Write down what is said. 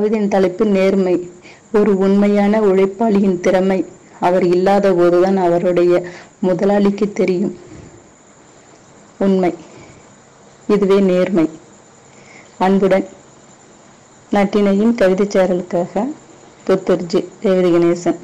கவிதையின் தலைப்பு நேர்மை ஒரு உண்மையான உழைப்பாளியின் திறமை. அவர் இல்லாத போதுதான் அவருடைய முதலாளிக்கு தெரியும். உண்மை. இதுவே நேர்மை. அன்புடன் நட்டினையின் கவிதைச் சேரலுக்காக புத்தூர் கணேசன்.